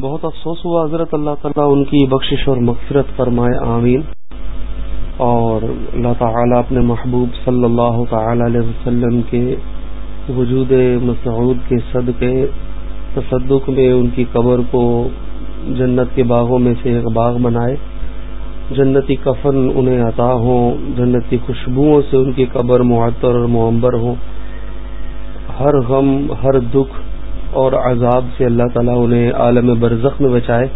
بہت افسوس ہوا حضرت اللہ تعالیٰ ان کی بخشش اور مغفرت فرمائے، آمین۔ اور اللہ تعالیٰ اپنے محبوب صلی اللہ تعالی علیہ وسلم کے وجود مسعود کے صدقے، تصدق میں ان کی قبر کو جنت کے باغوں میں سے ایک باغ بنائے۔ جنتی کفن انہیں عطا ہوں، جنتی خوشبوؤں سے ان کی قبر معطر اور معمبر ہوں۔ ہر غم، ہر دکھ اور عذاب سے اللہ تعالیٰ انہیں عالم برزخ میں بچائے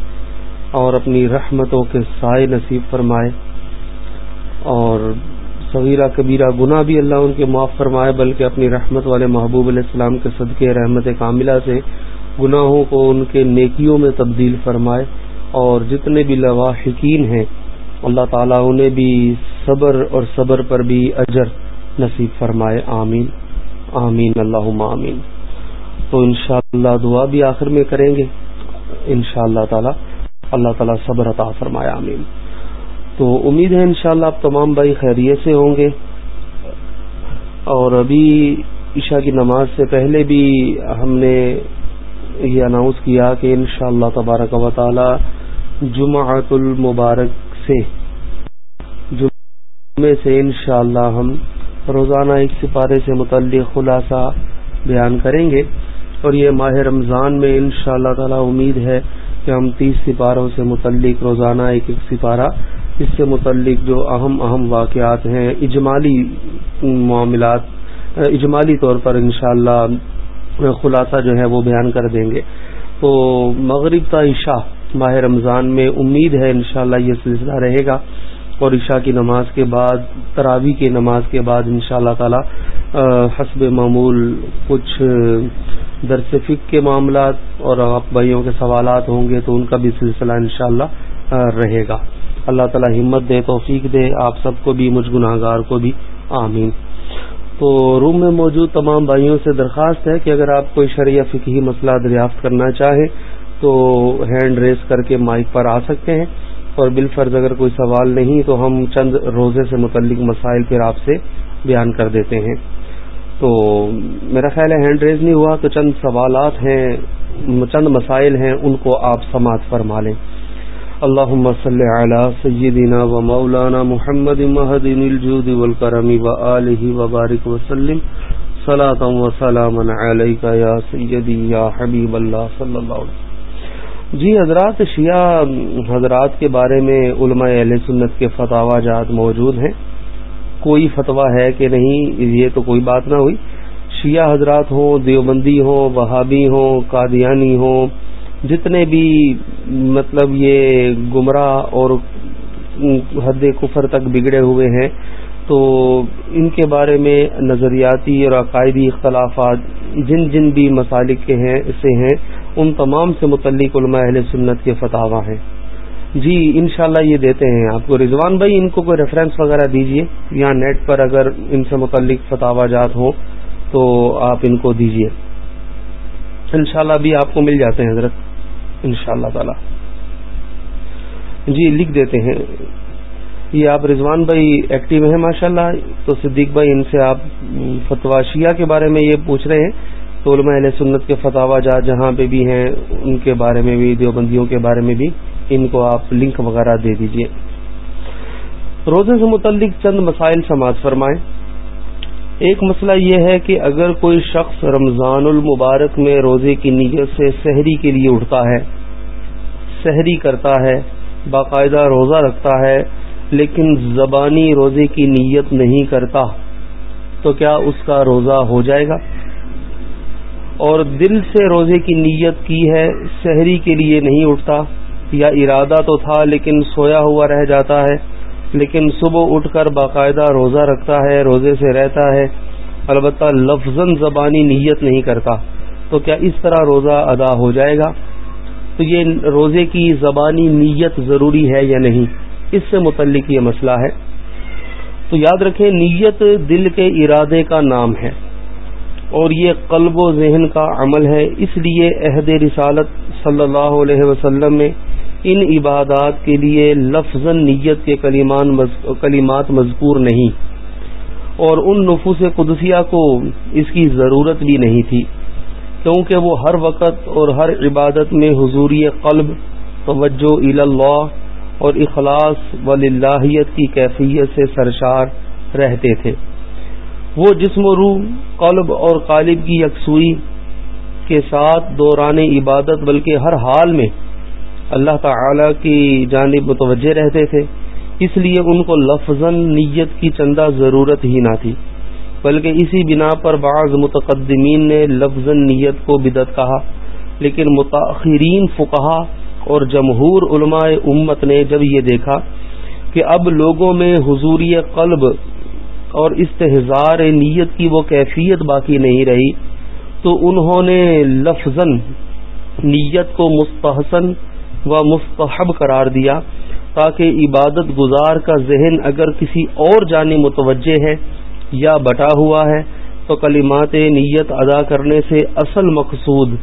اور اپنی رحمتوں کے سائے نصیب فرمائے اور صغیرہ کبیرہ گناہ بھی اللہ ان کے معاف فرمائے، بلکہ اپنی رحمت والے محبوب علیہ السلام کے صدقے، رحمت کاملہ سے گناہوں کو ان کے نیکیوں میں تبدیل فرمائے اور جتنے بھی لواحقین ہیں، اللہ تعالیٰ انہیں بھی صبر اور صبر پر بھی اجر نصیب فرمائے، آمین آمین اللہ آمین۔ تو انشاءاللہ دعا بھی آخر میں کریں گے۔ انشاءاللہ اللہ تعالی، اللہ تعالیٰ صبر عطا فرمائے، آمین۔ تو امید ہے انشاءاللہ شاء تمام بھائی خیریت سے ہوں گے۔ اور ابھی عشاء کی نماز سے پہلے بھی ہم نے یہ اناؤنس کیا کہ انشاءاللہ اللہ تبارک و تعالی جمعۃ المبارک سے جمعے سے انشاءاللہ ہم روزانہ ایک سپارے سے متعلق خلاصہ بیان کریں گے۔ اور یہ ماہ رمضان میں ان شاء اللہ تعالی امید ہے کہ ہم تیس سپاروں سے متعلق روزانہ ایک ایک سپارہ، اس سے متعلق جو اہم اہم واقعات ہیں، اجمالی معاملات، اجمالی طور پر انشاءاللہ خلاصہ جو ہے وہ بیان کر دیں گے۔ تو مغرب تا عشاء، ماہ رمضان میں امید ہے انشاءاللہ یہ سلسلہ رہے گا اور عشاء کی نماز کے بعد تراوی کی نماز کے بعد ان شاء اللہ تعالی حسب معمول کچھ درس فک کے معاملات اور آپ بھائیوں کے سوالات ہوں گے تو ان کا بھی سلسلہ انشاءاللہ رہے گا۔ اللہ تعالی ہمت دے، توفیق دے، آپ سب کو بھی، مجھ گناہ گار کو بھی۔ آمین۔ تو روم میں موجود تمام بھائیوں سے درخواست ہے کہ اگر آپ کوئی شرعیہ فکی مسئلہ دریافت کرنا چاہیں تو ہینڈ ریس کر کے مائک پر آ سکتے ہیں۔ اور بالفرض اگر کوئی سوال نہیں تو ہم چند روزے سے متعلق مسائل پھر آپ سے بیان کر دیتے ہیں۔ تو میرا خیال ہے ہینڈ ریز نہیں ہوا تو چند سوالات ہیں، چند مسائل ہیں، ان کو آپ سماعت فرما لیں۔ اللہ صلی علی سیدنا و مولانا محمد مہدین الجود والکرم و آلہ وبارک وسلم صلاة و سلام علیکہ یا سیدی، یا حبیب اللہ صلی اللہ علیہ وسلم۔ جی حضرات شیعہ، حضرات کے بارے میں علماء اہل سنت کے فتح جات موجود ہیں۔ کوئی فتویٰ ہے کہ نہیں، یہ تو کوئی بات نہ ہوئی۔ شیعہ حضرات ہوں، دیوبندی ہوں بہابی ہوں، قادیانی ہوں، جتنے بھی مطلب یہ گمراہ اور حد کفر تک بگڑے ہوئے ہیں، تو ان کے بارے میں نظریاتی اور عقائدی اختلافات جن جن بھی مسالک کے ہیں، سے ہیں، ان تمام سے متعلق علماء اہل سنت کے فتح ہیں۔ جی انشاءاللہ یہ دیتے ہیں آپ کو۔ رضوان بھائی، ان کو کوئی ریفرنس وغیرہ دیجیے یا نیٹ پر اگر ان سے متعلق فتح جات ہوں تو آپ ان کو دیجیے انشاءاللہ ابھی آپ کو مل جاتے ہیں حضرت۔ انشاءاللہ تعالی۔ جی لکھ دیتے ہیں۔ یہ آپ رضوان بھائی ایکٹیو ہیں ماشاءاللہ۔ تو صدیق بھائی، ان سے آپ فتوا شیعہ کے بارے میں یہ پوچھ رہے ہیں۔ تو علماء اہل سنت کے فتح جات جہاں پہ بھی ہیں، ان کے بارے میں بھی، دیوبندیوں کے بارے میں بھی، ان کو آپ لنک وغیرہ دے دیجیے۔ روزے سے متعلق چند مسائل سماعت فرمائیں۔ ایک مسئلہ یہ ہے کہ اگر کوئی شخص رمضان المبارک میں روزے کی نیت سے سحری کے لیے اٹھتا ہے، سحری کرتا ہے، باقاعدہ روزہ رکھتا ہے، لیکن زبانی روزے کی نیت نہیں کرتا، تو کیا اس کا روزہ ہو جائے گا؟ اور دل سے روزے کی نیت کی ہے، سحری کے لیے نہیں اٹھتا۔ یا ارادہ تو تھا لیکن سویا ہوا رہ جاتا ہے۔ لیکن صبح اٹھ کر باقاعدہ روزہ رکھتا ہے، روزے سے رہتا ہے۔ البتہ لفظ زبانی نیت نہیں کرتا۔ تو کیا اس طرح روزہ ادا ہو جائے گا؟ تو یہ روزے کی زبانی نیت ضروری ہے یا نہیں؟ اس سے متعلق یہ مسئلہ ہے۔ تو یاد رکھیں، نیت دل کے ارادے کا نام ہے۔ اور یہ قلب و ذہن کا عمل ہے۔ اس لیے عہد رسالت صلی اللہ علیہ وسلم میں ان عبادات کے لیے لفظ نیت کے کلمات مذکور نہیں۔ اور ان نفوس قدسیہ کو اس کی ضرورت بھی نہیں تھی، کیونکہ وہ ہر وقت اور ہر عبادت میں حضوری قلب، توجہ اللہ اور اخلاص ولاہیت کی کیفیت سے سرشار رہتے تھے۔ وہ جسم و روح، قلب اور قالب کی یکسوئی کے ساتھ دوران عبادت، بلکہ ہر حال میں اللہ تعالی کی جانب متوجہ رہتے تھے۔ اس لیے ان کو لفظ نیت کی چندہ ضرورت ہی نہ تھی، بلکہ اسی بنا پر بعض متقدمین نے لفظ نیت کو بدت کہا۔ لیکن متاخرین فقہا اور جمہور علماء امت نے جب یہ دیکھا کہ اب لوگوں میں حضوری قلب اور استحزار نیت کی وہ کیفیت باقی نہیں رہی، تو انہوں نے لفظ نیت کو مستحسن و مستحب قرار دیا تاکہ عبادت گزار کا ذہن اگر کسی اور جانے متوجہ ہے یا بٹا ہوا ہے، تو کلمات نیت ادا کرنے سے اصل مقصود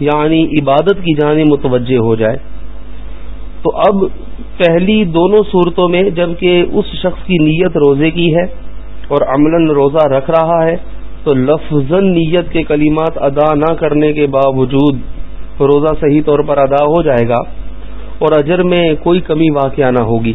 یعنی عبادت کی جانب متوجہ ہو جائے۔ تو اب پہلی دونوں صورتوں میں جبکہ اس شخص کی نیت روزے کی ہے اور عمل روزہ رکھ رہا ہے، تو لفظ نیت کے کلمات ادا نہ کرنے کے باوجود روزہ صحیح طور پر ادا ہو جائے گا اور اجر میں کوئی کمی واقع نہ ہوگی۔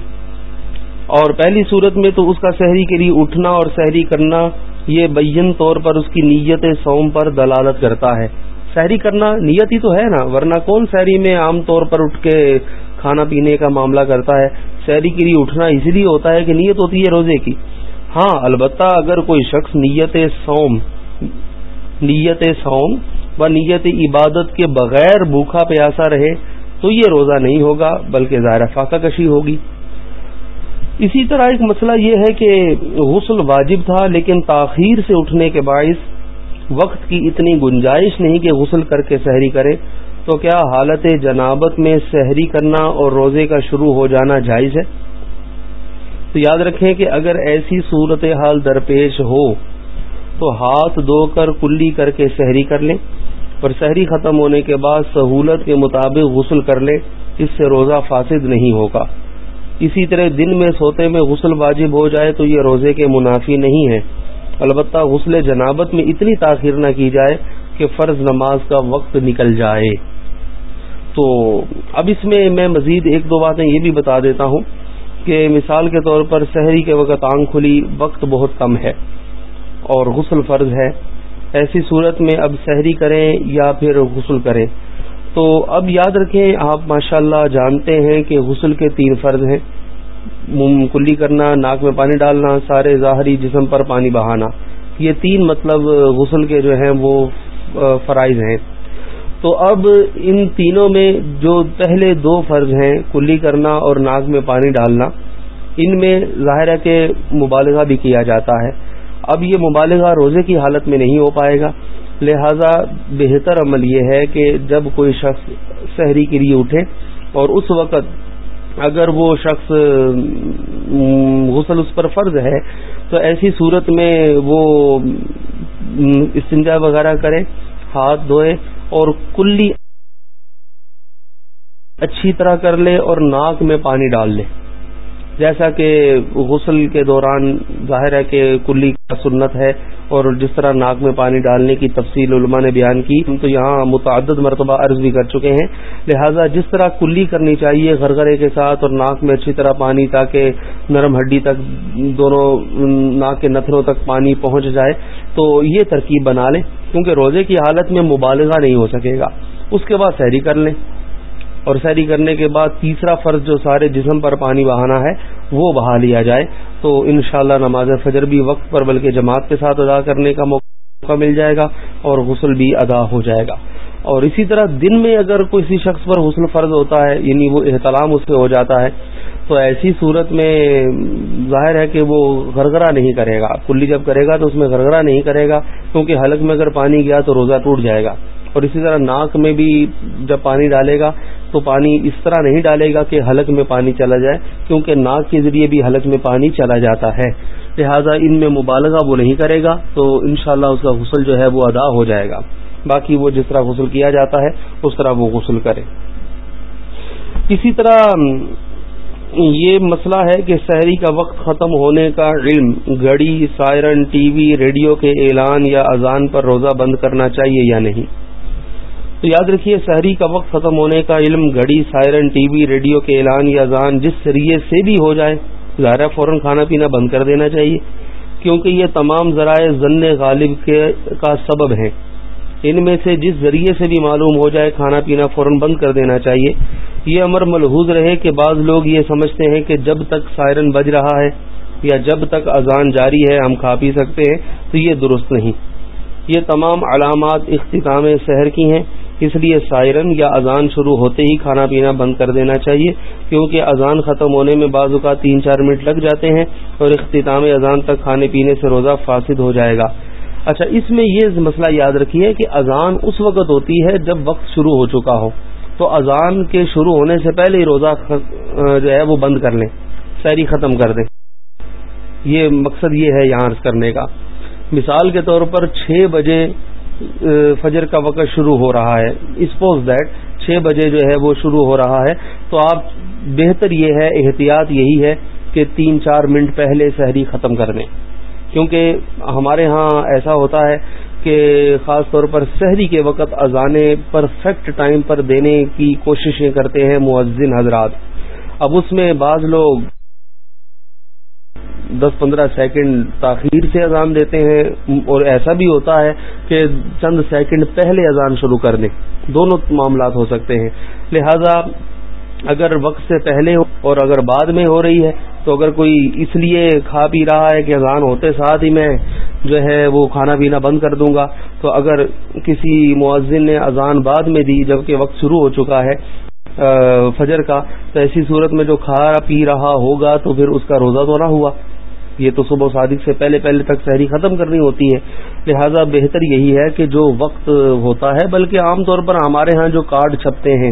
اور پہلی صورت میں تو اس کا شہری کے لیے اٹھنا اور شہری کرنا یہ بین طور پر اس کی نیت سوم پر دلالت کرتا ہے۔ شہری کرنا نیت ہی تو ہے نا، ورنہ کون شہری میں عام طور پر اٹھ کے کھانا پینے کا معاملہ کرتا ہے؟ شہری کے لیے اٹھنا اسی لیے ہوتا ہے کہ نیت ہوتی ہے روزے کی۔ ہاں البتہ اگر کوئی شخص نیت سوم نیت سوم و نیت عبادت کے بغیر بھوکھا پیاسا رہے تو یہ روزہ نہیں ہوگا، بلکہ ظاہر فاقہ کشی ہوگی۔ اسی طرح ایک مسئلہ یہ ہے کہ غسل واجب تھا، لیکن تاخیر سے اٹھنے کے باعث وقت کی اتنی گنجائش نہیں کہ غسل کر کے سحری کرے۔ تو کیا حالت جنابت میں سحری کرنا اور روزے کا شروع ہو جانا جائز ہے؟ تو یاد رکھیں کہ اگر ایسی صورت حال درپیش ہو تو ہاتھ دھو کر کلی کر کے سحری کر لیں اور سحری ختم ہونے کے بعد سہولت کے مطابق غسل کر لیں، اس سے روزہ فاسد نہیں ہوگا۔ اسی طرح دن میں سوتے میں غسل واجب ہو جائے تو یہ روزے کے منافی نہیں ہے البتہ غسل جنابت میں اتنی تاخیر نہ کی جائے کہ فرض نماز کا وقت نکل جائے۔ تو اب اس میں میں مزید ایک دو باتیں یہ بھی بتا دیتا ہوں۔ کہ مثال کے طور پر شہری کے وقت آنکھ کھلی، وقت بہت کم ہے اور غسل فرض ہے۔ ایسی صورت میں اب شہری کریں یا پھر غسل کریں۔ تو اب یاد رکھیں، آپ ماشاءاللہ اللہ جانتے ہیں کہ غسل کے تین فرض ہیں۔ کلی کرنا، ناک میں پانی ڈالنا، سارے ظاہری جسم پر پانی بہانا۔ یہ تین مطلب غسل کے جو ہیں وہ فرائض ہیں۔ تو اب ان تینوں میں جو پہلے دو فرض ہیں، کلی کرنا اور ناک میں پانی ڈالنا، ان میں ظاہر ہے کہ مبالغہ بھی کیا جاتا ہے۔ اب یہ مبالغہ روزے کی حالت میں نہیں ہو پائے گا۔ لہذا بہتر عمل یہ ہے کہ جب کوئی شخص شہری کے لیے اٹھے اور اس وقت اگر وہ شخص غسل اس پر فرض ہے، تو ایسی صورت میں وہ استنجا وغیرہ کرے، ہاتھ دھوئے اور کلی اچھی طرح کر لے اور ناک میں پانی ڈال لے۔ جیسا کہ غسل کے دوران ظاہر ہے کہ کلی کا سنت ہے اور جس طرح ناک میں پانی ڈالنے کی تفصیل علماء نے بیان کی، ہم تو یہاں متعدد مرتبہ عرض بھی کر چکے ہیں۔ لہٰذا جس طرح کلی کرنی چاہیے غرغرے کے ساتھ اور ناک میں اچھی طرح پانی تاکہ نرم ہڈی تک دونوں ناک کے نتھروں تک پانی پہنچ جائے، تو یہ ترکیب بنا لیں۔ کیونکہ روزے کی حالت میں مبالغہ نہیں ہو سکے گا۔ اس کے بعد سحری کر لیں۔ اور سیری کرنے کے بعد تیسرا فرض جو سارے جسم پر پانی بہانا ہے، وہ بہا لیا جائے۔ تو انشاءاللہ اللہ نماز فجر بھی وقت پر بلکہ جماعت کے ساتھ ادا کرنے کا موقع مل جائے گا اور غسل بھی ادا ہو جائے گا۔ اور اسی طرح دن میں اگر کسی شخص پر غسل فرض ہوتا ہے یعنی وہ احتلام اس سے ہو جاتا ہے، تو ایسی صورت میں ظاہر ہے کہ وہ گرگرا نہیں کرے گا۔ کلی جب کرے گا تو اس میں گرگرا نہیں کرے گا، کیونکہ حلق میں اگر پانی گیا تو روزہ ٹوٹ جائے گا۔ اور اسی طرح ناک میں بھی جب پانی ڈالے گا تو پانی اس طرح نہیں ڈالے گا کہ حلق میں پانی چلا جائے، کیونکہ ناک کے ذریعے بھی حلق میں پانی چلا جاتا ہے۔ لہذا ان میں مبالغہ وہ نہیں کرے گا، تو انشاءاللہ اس کا غسل جو ہے وہ ادا ہو جائے گا۔ باقی وہ جس طرح غسل کیا جاتا ہے، اس طرح وہ غسل کرے۔ اسی طرح، یہ مسئلہ ہے کہ شہری کا وقت ختم ہونے کا علم، گھڑی، سائرن، ٹی وی، ریڈیو کے اعلان یا اذان پر روزہ بند کرنا چاہیے یا نہیں۔ تو یاد رکھیے شہری کا وقت ختم ہونے کا علم گھڑی سائرن ٹی وی ریڈیو کے اعلان یا اذان جس ذریعے سے بھی ہو جائے ظاہر فوراً کھانا پینا بند کر دینا چاہیے، کیونکہ یہ تمام ذرائع ضن غالب کے کا سبب ہیں۔ ان میں سے جس ذریعے سے بھی معلوم ہو جائے، کھانا پینا فوراً بند کر دینا چاہیے۔ یہ امر ملحوظ رہے کہ بعض لوگ یہ سمجھتے ہیں کہ جب تک سائرن بج رہا ہے یا جب تک اذان جاری ہے، ہم کھا پی سکتے ہیں، تو یہ درست نہیں۔ یہ تمام علامات اختتام شہر کی ہیں۔ اس لیے سائرن یا اذان شروع ہوتے ہی کھانا پینا بند کر دینا چاہیے، کیونکہ اذان ختم ہونے میں بعض اوقات تین چار منٹ لگ جاتے ہیں اور اختتام اذان تک کھانے پینے سے روزہ فاسد ہو جائے گا۔ اچھا اس میں یہ مسئلہ یاد رکھیے کہ اذان اس وقت ہوتی ہے جب وقت شروع ہو چکا ہو۔ تو اذان کے شروع ہونے سے پہلے ہی روزہ جو ہے وہ بند کر لیں، سیری ختم کر دیں۔ یہ مقصد یہ ہے یہاں کرنے کا۔ مثال کے طور پر چھ بجے فجر کا وقت شروع ہو رہا ہے۔ اسپوز دیٹ چھ بجے جو ہے وہ شروع ہو رہا ہے۔ تو آپ، بہتر یہ ہے، احتیاط یہی ہے کہ تین چار منٹ پہلے سحری ختم کر دیں۔ کیونکہ ہمارے ہاں ایسا ہوتا ہے کہ خاص طور پر سحری کے وقت اذانے پرفیکٹ ٹائم پر دینے کی کوششیں کرتے ہیں مؤذن حضرات۔ اب اس میں بعض لوگ دس پندرہ سیکنڈ تاخیر سے اذان دیتے ہیں، اور ایسا بھی ہوتا ہے کہ چند سیکنڈ پہلے اذان شروع کر دیں دونوں معاملات ہو سکتے ہیں۔ لہذا اگر وقت سے پہلے ہو اور اگر بعد میں ہو رہی ہے، تو اگر کوئی اس لیے کھا پی رہا ہے کہ اذان ہوتے ساتھ ہی میں جو ہے وہ کھانا پینا بند کر دوں گا، تو اگر کسی مؤذن نے اذان بعد میں دی جبکہ وقت شروع ہو چکا ہے فجر کا، تو ایسی صورت میں جو کھا پی رہا ہوگا تو پھر اس کا روزہ تو نہ ہوا۔ یہ تو صبح صادق سے پہلے پہلے تک شہری ختم کرنی ہوتی ہے۔ لہذا بہتر یہی ہے کہ جو وقت ہوتا ہے، بلکہ عام طور پر ہمارے ہاں جو کارڈ چھپتے ہیں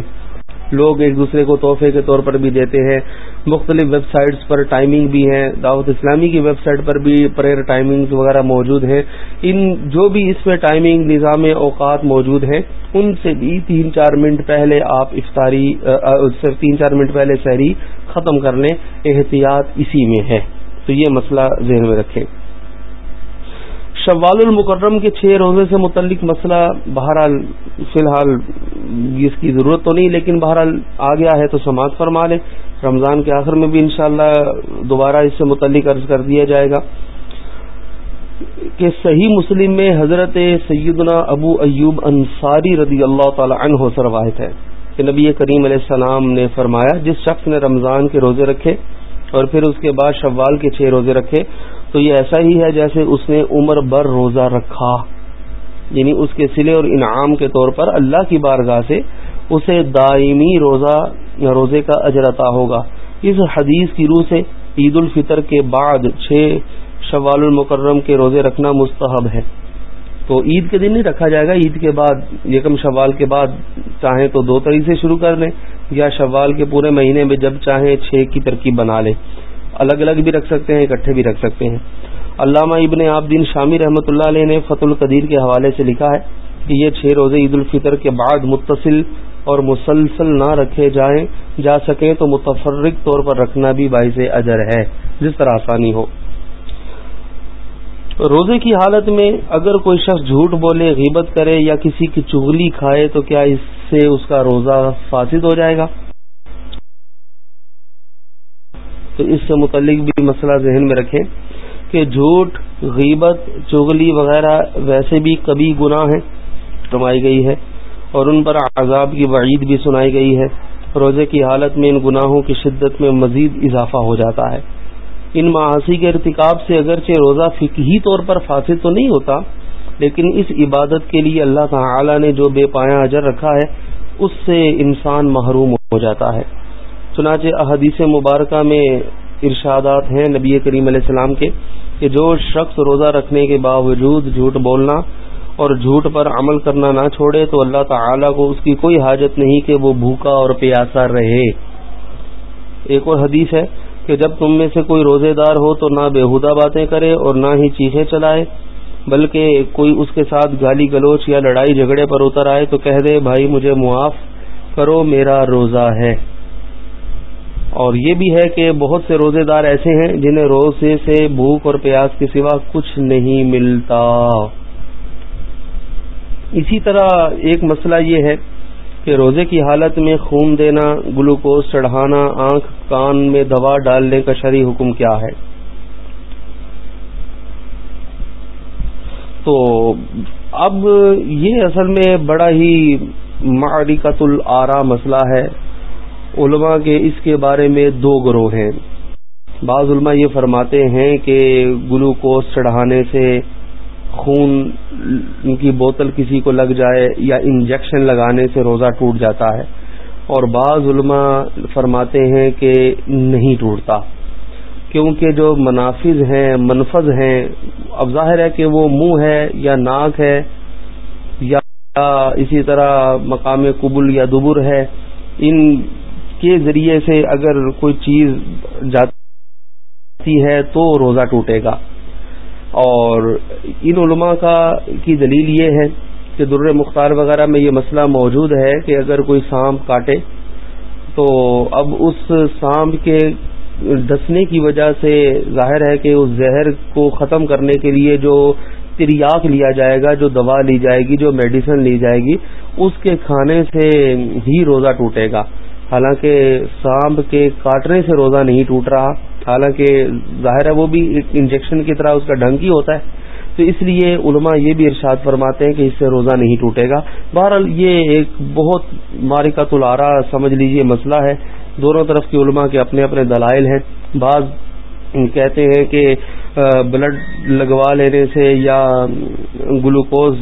لوگ ایک دوسرے کو تحفے کے طور پر بھی دیتے ہیں۔ مختلف ویب سائٹس پر ٹائمنگ بھی ہیں دعوت اسلامی کی ویب سائٹ پر بھی پریئر ٹائمنگ وغیرہ موجود ہیں۔ ان جو بھی اس میں ٹائمنگ نظام اوقات موجود ہیں، ان سے بھی تین چار منٹ پہلے آپ افطاری تین چار منٹ پہلے شہری ختم کر لیں۔ احتیاط اسی میں ہے۔ تو یہ مسئلہ ذہن میں رکھیں۔ شوال المکرم کے چھ روزے سے متعلق مسئلہ بہرحال فی الحال اس کی ضرورت تو نہیں، لیکن بہرحال آ گیا ہے تو سماعت فرما لیں رمضان کے آخر میں بھی انشاءاللہ دوبارہ اس سے متعلق عرض کر دیا جائے گا کہ صحیح مسلم میں حضرت سیدنا ابو ایوب انصاری رضی اللہ تعالی عنہ سے روایت ہے کہ نبی کریم علیہ السلام نے فرمایا، جس شخص نے رمضان کے روزے رکھے اور پھر اس کے بعد شوال کے چھ روزے رکھے تو یہ ایسا ہی ہے جیسے اس نے عمر بر روزہ رکھا یعنی اس کے سلے اور انعام کے طور پر اللہ کی بارگاہ سے اسے دائمی روزہ یا روزے کا اجر عطا ہوگا۔ اس حدیث کی روح سے عید الفطر کے بعد چھ شوال المکرم کے روزے رکھنا مستحب ہے۔ تو عید کے دن نہیں رکھا جائے گا، عید کے بعد، یکم شوال کے بعد چاہیں تو دو طریقے سے شروع کر لیں، یا شوال کے پورے مہینے میں جب چاہیں چھ کی ترکیب بنا لیں۔ الگ الگ بھی رکھ سکتے ہیں، اکٹھے بھی رکھ سکتے ہیں۔ علامہ ابن عابدین شامی رحمۃ اللہ علیہ نے فت القدیر کے حوالے سے لکھا ہے کہ یہ چھ روزے عید الفطر کے بعد متصل اور مسلسل نہ رکھے جائیں، جا سکیں تو متفرق طور پر رکھنا بھی باعث اجر ہے، جس طرح آسانی ہو۔ روزے کی حالت میں اگر کوئی شخص جھوٹ بولے، غیبت کرے یا کسی کی چغلی کھائے تو کیا اس سے اس کا روزہ فاسد ہو جائے گا؟ تو اس سے متعلق بھی مسئلہ ذہن میں رکھیں کہ جھوٹ، غیبت، چغلی وغیرہ ویسے بھی کبھی گناہ ہیں فرمائی گئی ہے، اور ان پر عذاب کی وعید بھی سنائی گئی ہے۔ روزے کی حالت میں ان گناہوں کی شدت میں مزید اضافہ ہو جاتا ہے۔ ان معاشی کے ارتکاب سے اگرچہ روزہ فکہی طور پر فاسد تو نہیں ہوتا، لیکن اس عبادت کے لیے اللہ تعالی نے جو بے پایا اجر رکھا ہے، اس سے انسان محروم ہو جاتا ہے۔ چنانچہ احادیث مبارکہ میں ارشادات ہیں نبی کریم علیہ السلام کے کہ جو شخص روزہ رکھنے کے باوجود جھوٹ بولنا اور جھوٹ پر عمل کرنا نہ چھوڑے تو اللہ تعالی کو اس کی کوئی حاجت نہیں کہ وہ بھوکا اور پیاسا رہے۔ ایک اور حدیث ہے کہ جب تم میں سے کوئی روزے دار ہو تو نہ بےحدہ باتیں کرے اور نہ ہی چیخیں چلائے، بلکہ کوئی اس کے ساتھ گالی گلوچ یا لڑائی جھگڑے پر اتر آئے تو کہہ دے، بھائی مجھے معاف کرو، میرا روزہ ہے۔ اور یہ بھی ہے کہ بہت سے روزے دار ایسے ہیں جنہیں روزے سے بھوک اور پیاس کے سوا کچھ نہیں ملتا۔ اسی طرح ایک مسئلہ یہ ہے کہ روزے کی حالت میں خون دینا، گلوکوز چڑھانا، آنکھ، کان میں دوا ڈالنے کا شرعی حکم کیا ہے؟ تو اب یہ اصل میں بڑا ہی معرکت العرا مسئلہ ہے۔ علماء کے اس کے بارے میں دو گروہ ہیں۔ بعض علماء یہ فرماتے ہیں کہ گلوکوز چڑھانے سے خون کی بوتل کسی کو لگ جائے یا انجیکشن لگانے سے روزہ ٹوٹ جاتا ہے۔ اور بعض علماء فرماتے ہیں کہ نہیں ٹوٹتا۔ کیونکہ جو منافذ ہیں، منفذ ہیں، اب ظاہر ہے کہ وہ منہ ہے یا ناک ہے یا اسی طرح مقام قبل یا دبر ہے، ان کے ذریعے سے اگر کوئی چیز جاتی ہے تو روزہ ٹوٹے گا۔ اور ان علماء کا کی دلیل یہ ہے کہ در مختار وغیرہ میں یہ مسئلہ موجود ہے کہ اگر کوئی سانپ کاٹے تو اب اس سانپ کے ڈسنے کی وجہ سے ظاہر ہے کہ اس زہر کو ختم کرنے کے لیے جو تریاک لیا جائے گا، جو دوا لی جائے گی، جو میڈیسن لی جائے گی، اس کے کھانے سے ہی روزہ ٹوٹے گا۔ حالانکہ سانپ کے کاٹنے سے روزہ نہیں ٹوٹ رہا، حالانکہ ظاہر ہے وہ بھی ایک انجیکشن کی طرح اس کا ڈھنگ ہی ہوتا ہے۔ تو اس لیے علماء یہ بھی ارشاد فرماتے ہیں کہ اس سے روزہ نہیں ٹوٹے گا۔ بہرحال یہ ایک بہت مارکا تلارا سمجھ لیجیے مسئلہ ہے۔ دونوں طرف کے علماء کے اپنے اپنے دلائل ہیں۔ بعض کہتے ہیں کہ بلڈ لگوا لینے سے یا گلوکوز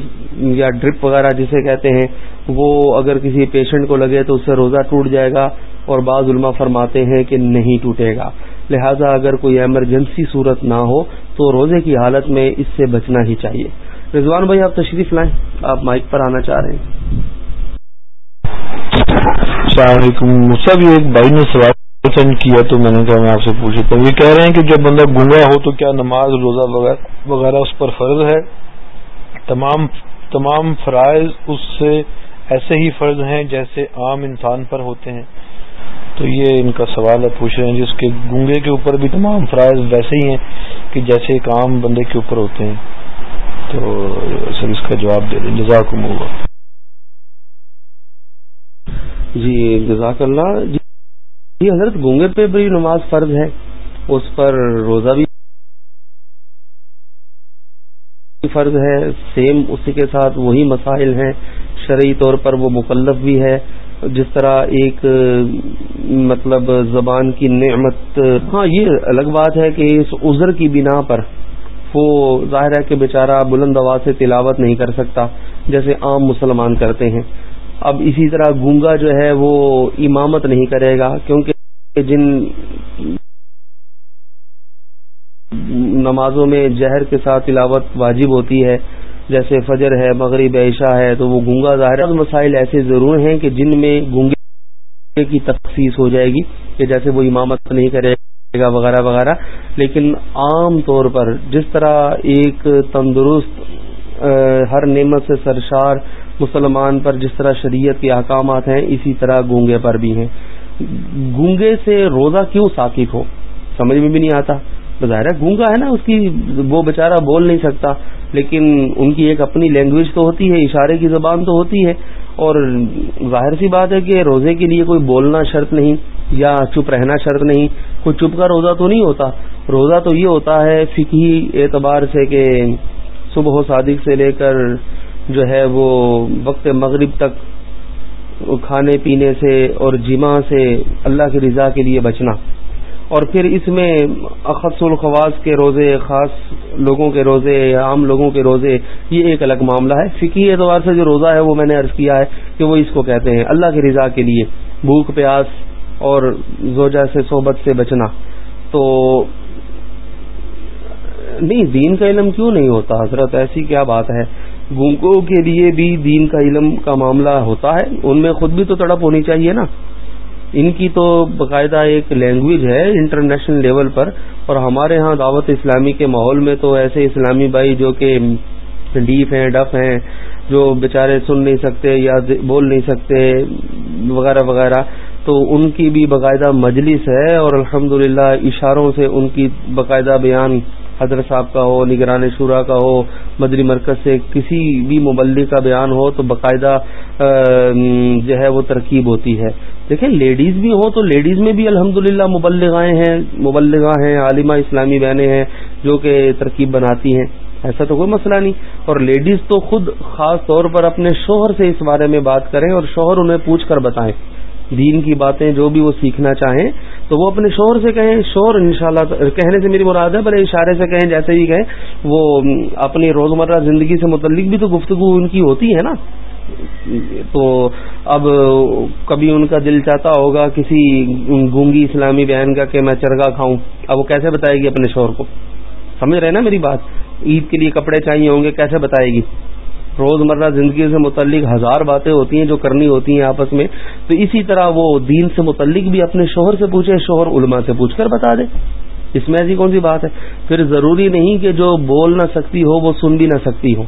یا ڈرپ وغیرہ جسے کہتے ہیں وہ اگر کسی پیشنٹ کو لگے تو اس سے روزہ ٹوٹ جائے گا اور بعض علماء فرماتے ہیں کہ نہیں ٹوٹے گا۔ لہذا اگر کوئی ایمرجنسی صورت نہ ہو تو روزے کی حالت میں اس سے بچنا ہی چاہیے۔ رضوان بھائی، آپ تشریف لائیں۔ آپ مائک پر آنا چاہ رہے ہیں۔ السلام علیکم۔ سب ایک بھائی نے سوال کیا تو میں نے کہا میں آپ سے پوچھتا ہوں۔ یہ کہہ رہے ہیں کہ جب بندہ گنگا ہو تو کیا نماز، روزہ وغیرہ اس پر فرض ہے؟ تمام تمام فرائض اس سے ایسے ہی فرض ہیں جیسے عام انسان پر ہوتے ہیں۔ تو یہ ان کا سوال ہے، پوچھ رہے ہیں جس کے گونگے کے اوپر بھی تمام فرائض ویسے ہی ہیں کہ جیسے ایک عام بندے کے اوپر ہوتے ہیں۔ تو سر، اس کا جواب دے دیں۔ جزاک ہوگا جی جزاک اللہ۔ جی حضرت گونگے پہ بھی نماز فرض ہے اس پر روزہ بھی فرض ہے سیم اسی کے ساتھ وہی مسائل ہیں۔ شرعی طور پر وہ مکلف بھی ہے۔ جس طرح ایک مطلب زبان کی نعمت ہاں یہ الگ بات ہے کہ اس عذر کی بنا پر وہ ظاہر ہے کہ بیچارہ بلند آواز سے تلاوت نہیں کر سکتا، جیسے عام مسلمان کرتے ہیں۔ اب اسی طرح گونگا جو ہے، وہ امامت نہیں کرے گا، کیونکہ جن نمازوں میں جہر کے ساتھ تلاوت واجب ہوتی ہے۔ جیسے فجر ہے، مغرب عشاء ہے، تو وہ گونگا ظاہر مسائل ایسے ضرور ہیں کہ جن میں گونگے کی تخصیص ہو جائے گی کہ جیسے وہ امامت نہیں کرے گا وغیرہ وغیرہ۔ لیکن عام طور پر جس طرح ایک تندرست ہر نعمت سے سرشار مسلمان پر جس طرح شریعت کے احکامات ہیں، اسی طرح گونگے پر بھی ہیں۔ گونگے سے روزہ کیوں ثاقب ہو؟ سمجھ میں بھی نہیں آتا۔ ظاہر ہے، گونگا ہے نا، اس کی وہ بےچارا بول نہیں سکتا۔ لیکن ان کی ایک اپنی لینگویج تو ہوتی ہے، اشارے کی زبان تو ہوتی ہے۔ اور ظاہر سی بات ہے کہ روزے کے لیے کوئی بولنا شرط نہیں، یا چپ رہنا شرط نہیں۔ کوئی چپ کا روزہ تو نہیں ہوتا۔ روزہ تو یہ ہوتا ہے فکی اعتبار سے کہ صبح و صادق سے لے کر جو ہے وہ وقت مغرب تک کھانے پینے سے اور جمع سے اللہ کی رضا کے لیے بچنا۔ اور پھر اس میں اخص الخواص کے روزے، خاص لوگوں کے روزے یا عام لوگوں کے روزے، یہ ایک الگ معاملہ ہے۔ فکی اعتبار سے جو روزہ ہے وہ میں نے عرض کیا ہے کہ وہ اس کو کہتے ہیں، اللہ کی رضا کے لیے۔ بھوک، پیاس اور زوجہ سے صحبت سے بچنا۔ تو نہیں، دین کا علم کیوں نہیں ہوتا؟ حضرت، ایسی کیا بات ہے؟ گونگوں کے لیے بھی دین کا علم کا معاملہ ہوتا ہے۔ ان میں خود بھی تو تڑپ ہونی چاہیے نا۔ ان کی تو باقاعدہ ایک لینگویج ہے انٹرنیشنل لیول پر، اور ہمارے ہاں دعوت اسلامی کے ماحول میں تو ایسے اسلامی بھائی جو کہ ڈیپ ہیں، ڈف ہیں، جو بیچارے سن نہیں سکتے یا بول نہیں سکتے وغیرہ وغیرہ، تو ان کی بھی باقاعدہ مجلس ہے، اور الحمد اشاروں سے ان کی باقاعدہ بیان حضرت صاحب کا ہو، نگران شورا کا ہو مدری مرکز سے کسی بھی مبلغ کا بیان ہو تو باقاعدہ جو ہے وہ ترکیب ہوتی ہے۔ دیکھیں، لیڈیز بھی ہوں تو لیڈیز میں بھی الحمد للہ مبلغائیں ہیں مبلغہ ہیں، عالمہ اسلامی بہنیں ہیں جو کہ ترکیب بناتی ہیں۔ ایسا تو کوئی مسئلہ نہیں۔ اور لیڈیز تو خود خاص طور پر اپنے شوہر سے اس بارے میں بات کریں اور شوہر انہیں پوچھ کر بتائیں۔ دین کی باتیں جو بھی وہ سیکھنا چاہیں تو وہ اپنے شوہر سے کہیں شوہر انشاءاللہ کہنے سے میری مراد ہے بھلے اشارے سے کہیں جیسے بھی کہیں، وہ اپنی روزمرہ زندگی سے متعلق بھی تو گفتگو ان کی ہوتی ہے نا۔ تو اب کبھی ان کا دل چاہتا ہوگا کسی گونگی اسلامی بہن کا کہ میں چرگا کھاؤں۔ اب وہ کیسے بتائے گی اپنے شوہر کو؟ سمجھ رہے نا میری بات؟ عید کے لیے کپڑے چاہیے ہوں گے، کیسے بتائے گی؟ روزمرہ زندگی سے متعلق ہزار باتیں ہوتی ہیں جو کرنی ہوتی ہیں آپس میں، تو اسی طرح وہ دین سے متعلق بھی اپنے شوہر سے پوچھے، شوہر علماء سے پوچھ کر بتا دے۔ اس میں ایسی کون سی بات ہے؟ پھر ضروری نہیں کہ جو بول نہ سکتی ہو، وہ سن بھی نہ سکتی ہو۔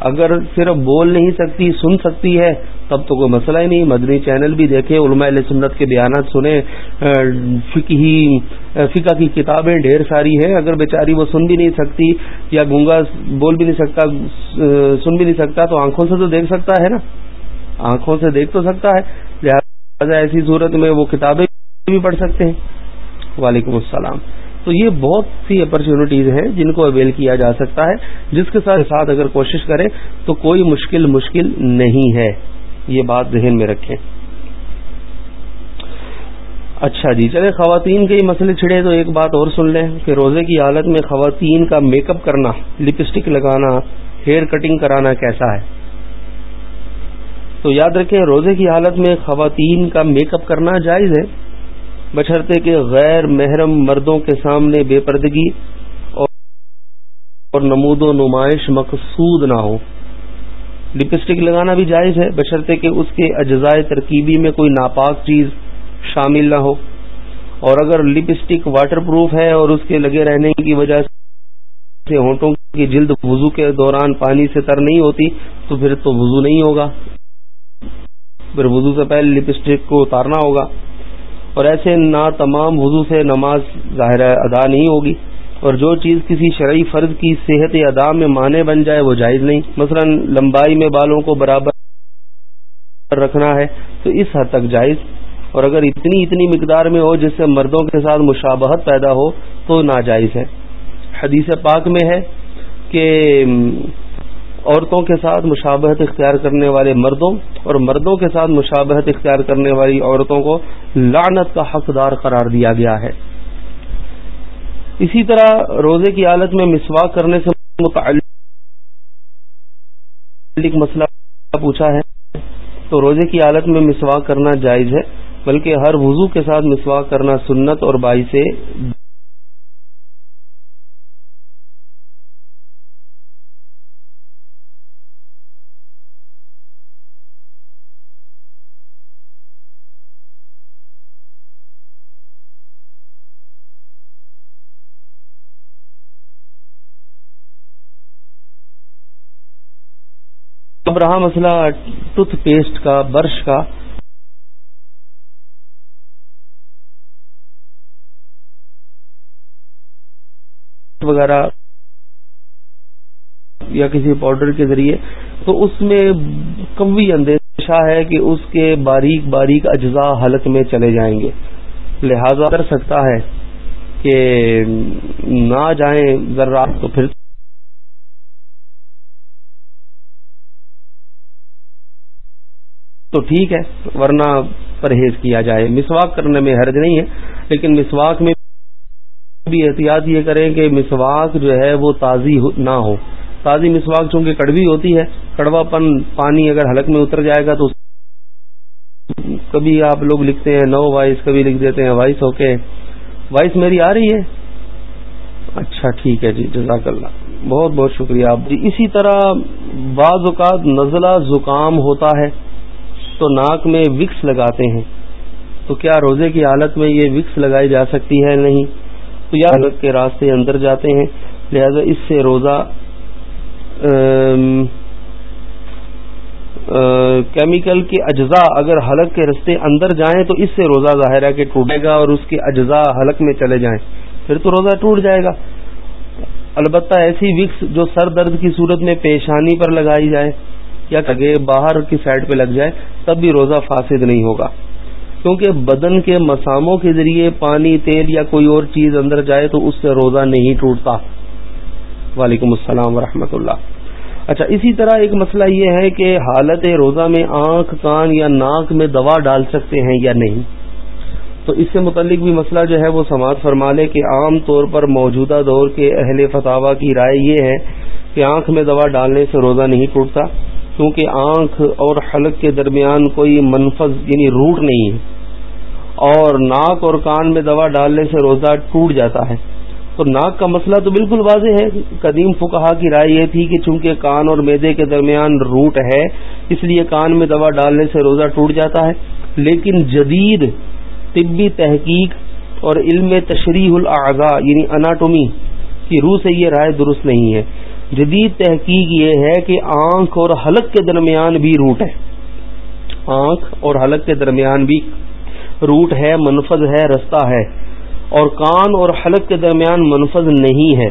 اگر صرف بول نہیں سکتی، سن سکتی ہے تب تو کوئی مسئلہ ہی نہیں، مدنی چینل بھی دیکھیں، علماء علیہ سنت کے بیانات سنیں فکی فقہ کی کتابیں ڈھیر ساری ہیں۔ اگر بیچاری وہ سن بھی نہیں سکتی یا گونگا بول بھی نہیں سکتا سن بھی نہیں سکتا، تو آنکھوں سے تو دیکھ سکتا ہے نا۔ آنکھوں سے دیکھ تو سکتا ہے۔ لہٰذا ایسی صورت میں وہ کتابیں بھی پڑھ سکتے ہیں۔ وعلیکم السلام۔ تو یہ بہت سی اپرچونیٹیز ہیں جن کو اویل کیا جا سکتا ہے۔ جس کے ساتھ ساتھ اگر کوشش کریں تو کوئی مشکل مشکل نہیں ہے۔ یہ بات ذہن میں رکھیں۔ اچھا جی چلے خواتین کے مسئلے چھڑے تو ایک بات اور سن لیں کہ روزے کی حالت میں خواتین کا میک اپ کرنا، لپسٹک لگانا، ہیئر کٹنگ کرانا کیسا ہے؟ تو یاد رکھیں روزے کی حالت میں خواتین کا میک اپ کرنا جائز ہے بچرتے کے غیر محرم مردوں کے سامنے بے پردگی اور نمود و نمائش مقصود نہ ہو۔ لپسٹک لگانا بھی جائز ہے، بشرطے کہ اس کے اجزائے ترکیبی میں کوئی ناپاک چیز شامل نہ ہو۔ اور اگر لپسٹک واٹر پروف ہے اور اس کے لگے رہنے کی وجہ سے ہونٹوں کی جلد وضو کے دوران پانی سے تر نہیں ہوتی، تو پھر تو وضو نہیں ہوگا۔ پھر وضو سے پہلے لپسٹک کو اتارنا ہوگا۔ اور ایسے نہ تمام وضو سے نماز ظاہر ادا نہیں ہوگی۔ اور جو چیز کسی شرعی فرض کی صحت ادا میں معنی بن جائے وہ جائز نہیں۔ مثلا لمبائی میں بالوں کو برابر رکھنا ہے تو اس حد تک جائز۔ اور اگر اتنی اتنی مقدار میں ہو جس سے مردوں کے ساتھ مشابہت پیدا ہو تو ناجائز ہے۔ حدیث پاک میں ہے کہ عورتوں کے ساتھ مشابہت اختیار کرنے والے مردوں اور مردوں کے ساتھ مشابہت اختیار کرنے والی عورتوں کو لعنت کا حقدار قرار دیا گیا ہے۔ اسی طرح روزے کی حالت میں مسواک کرنے سے متعلق مسئلہ پوچھا ہے تو روزے کی حالت میں مسواک کرنا جائز ہے، بلکہ ہر وضو کے ساتھ مسواک کرنا سنت اور باعث اب رہا مسئلہ ٹوتھ پیسٹ کا، برش کا۔ وغیرہ یا کسی پاؤڈر کے ذریعے۔ تو اس میں کبھی اندیشہ ہے کہ اس کے باریک باریک اجزاء حلق میں چلے جائیں گے۔ لہذا کر سکتا ہے کہ نہ جائیں ذرا تو پھر تو ٹھیک ہے، ورنہ پرہیز کیا جائے۔ مسواک کرنے میں حرج نہیں ہے، لیکن مسواک میں بھی احتیاط یہ کریں کہ مسواک جو ہے وہ تازی نہ ہو۔ تازی مسواک چونکہ کڑوی ہوتی ہے، کڑوا پن پانی اگر حلق میں اتر جائے گا تو کبھی آپ لوگ لکھتے ہیں، نو وائس کبھی لکھ دیتے ہیں، وائس اوکے وائس میری آ رہی ہے۔ اچھا ٹھیک ہے جی جزاک اللہ۔ بہت بہت شکریہ آپ۔ جی اسی طرح بعض اوقات نزلہ زکام ہوتا ہے۔ تو ناک میں وکس لگاتے ہیں۔ تو کیا روزے کی حالت میں یہ وکس لگائی جا سکتی ہے؟ نہیں۔ تو یا حلق کے راستے اندر جاتے ہیں۔ لہذا اس سے روزہ کیمیکل کے اجزاء اگر حلق کے رستے اندر جائیں تو اس سے روزہ ظاہر ہے کہ ٹوٹے گا اور اس کے اجزاء حلق میں چلے جائیں۔ پھر تو روزہ ٹوٹ جائے گا۔ البتہ ایسی وکس جو سر درد کی صورت میں پیشانی پر لگائی جائے۔ یا باہر کی سائڈ پہ لگ جائے، تب بھی روزہ فاسد نہیں ہوگا۔ کیونکہ بدن کے مساموں کے ذریعے پانی، تیل یا کوئی اور چیز اندر جائے تو اس سے روزہ نہیں ٹوٹتا۔ وعلیکم السلام ورحمۃ اللہ۔ اچھا اسی طرح ایک مسئلہ یہ ہے کہ حالت روزہ میں آنکھ، کان یا ناک میں دوا ڈال سکتے ہیں یا نہیں؟ تو اس سے متعلق بھی مسئلہ جو ہے وہ سماعت فرما لے کہ عام طور پر موجودہ دور کے اہل فتح کی رائے یہ ہے کہ آنکھ میں دوا ڈالنے سے روزہ نہیں ٹوٹتا۔ کیونکہ آنکھ اور حلق کے درمیان کوئی منفذ یعنی روٹ نہیں ہے۔ اور ناک اور کان میں دوا ڈالنے سے روزہ ٹوٹ جاتا ہے۔ تو ناک کا مسئلہ تو بالکل واضح ہے۔ قدیم فکہ کی رائے یہ تھی کہ چونکہ کان اور میدے کے درمیان روٹ ہے، اس لیے کان میں دوا ڈالنے سے روزہ ٹوٹ جاتا ہے۔ لیکن جدید طبی تحقیق اور علم تشریح الاعضاء یعنی اناٹومی کی روح سے یہ رائے درست نہیں ہے۔ جدید تحقیق یہ ہے کہ آنکھ اور حلق کے درمیان بھی روٹ ہے۔ آنکھ اور حلق کے درمیان بھی روٹ ہے، منفذ ہے، رستہ ہے۔ اور کان اور حلق کے درمیان منفذ نہیں ہے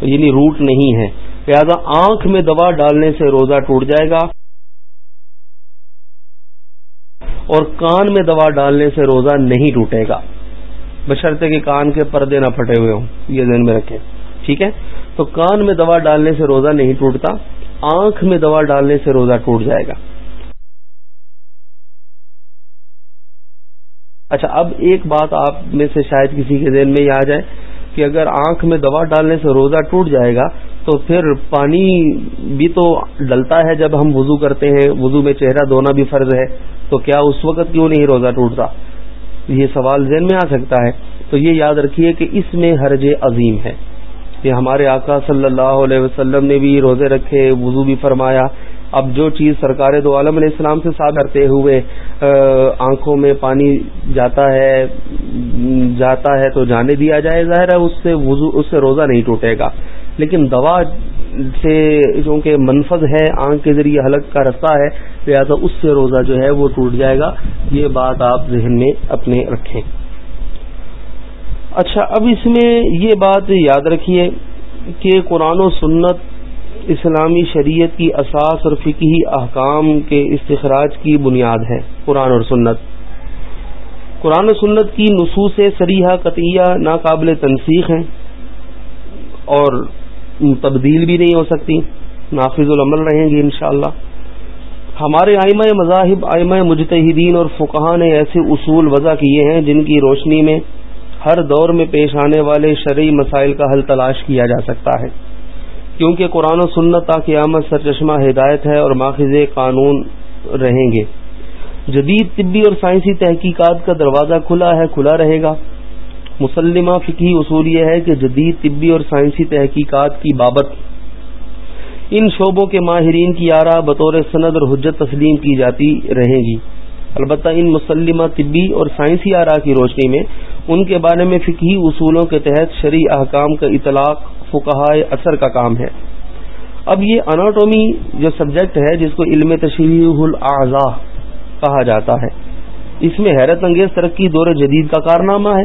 یعنی روٹ نہیں ہے۔ لہذا آنکھ میں دوا ڈالنے سے روزہ ٹوٹ جائے گا۔ اور کان میں دوا ڈالنے سے روزہ نہیں ٹوٹے گا۔ بشرطے کہ کان کے پردے نہ پھٹے ہوئے ہوں، یہ ذہن میں رکھیں۔ ٹھیک ہے؟ تو کان میں دوا ڈالنے سے روزہ نہیں ٹوٹتا، آنکھ میں دوا ڈالنے سے روزہ ٹوٹ جائے گا۔ اچھا اب ایک بات آپ میں سے شاید کسی کے ذہن میں یہ آ جائے کہ اگر آنکھ میں دوا ڈالنے سے روزہ ٹوٹ جائے گا، تو پھر پانی بھی تو ڈلتا ہے جب ہم وضو کرتے ہیں، وضو میں چہرہ دھونا بھی فرض ہے، تو کیا اس وقت کیوں نہیں روزہ ٹوٹتا؟ یہ سوال ذہن میں آ سکتا ہے۔ تو یہ یاد رکھیے کہ اس میں حرج عظیم ہے۔ کہ ہمارے آقا صلی اللہ علیہ وسلم نے بھی روزے رکھے، وضو بھی فرمایا۔ اب جو چیز سرکار دو عالم علیہ السلام سے ساتھ کرتے ہوئے آنکھوں میں پانی جاتا ہے جاتا ہے تو جانے دیا جائے، ظاہر ہے اس سے وضو، اس سے روزہ نہیں ٹوٹے گا۔ لیکن دوا سے چونکہ منفذ ہے، آنکھ کے ذریعے حلق کا رستہ ہے، لہٰذا اس سے روزہ جو ہے وہ ٹوٹ جائے گا۔ یہ بات آپ ذہن میں اپنے رکھیں۔ اچھا اب اس میں یہ بات یاد رکھیے کہ قرآن و سنت اسلامی شریعت کی اساس اور فقہی احکام کے استخراج کی بنیاد ہے، قرآن اور سنت۔ قرآن و سنت کی نصوص سریحہ قطعیہ، ناقابل تنسیخ ہیں اور تبدیل بھی نہیں ہو سکتی۔ نافذ العمل رہیں گی انشاءاللہ۔ ہمارے آئمہ مذاہب، آئمہ مجتہدین اور فقہ نے ایسے اصول وضع کیے ہیں جن کی روشنی میں ہر دور میں پیش آنے والے شرعی مسائل کا حل تلاش کیا جا سکتا ہے۔ کیونکہ قرآن و سنت تا قیامت سرچشمہ ہدایت ہے اور ماخذ قانون رہیں گے۔ جدید طبی اور سائنسی تحقیقات کا دروازہ کھلا ہے، کھلا رہے گا۔ مسلمہ فکی اصول یہ ہے کہ جدید طبی اور سائنسی تحقیقات کی بابت ان شعبوں کے ماہرین کی آرا بطور سند اور حجت تسلیم کی جاتی رہیں گی۔ البتہ ان مسلمہ طبی اور سائنسی آرا کی روشنی میں ان کے بارے میں فکی اصولوں کے تحت شرعی احکام کا اطلاق فقہ اثر کا کام ہے۔ اب یہ اناٹومی جو سبجیکٹ ہے جس کو علم تشریح الاعضاء کہا جاتا ہے، اس میں حیرت انگیز ترقی دور جدید کا کارنامہ ہے۔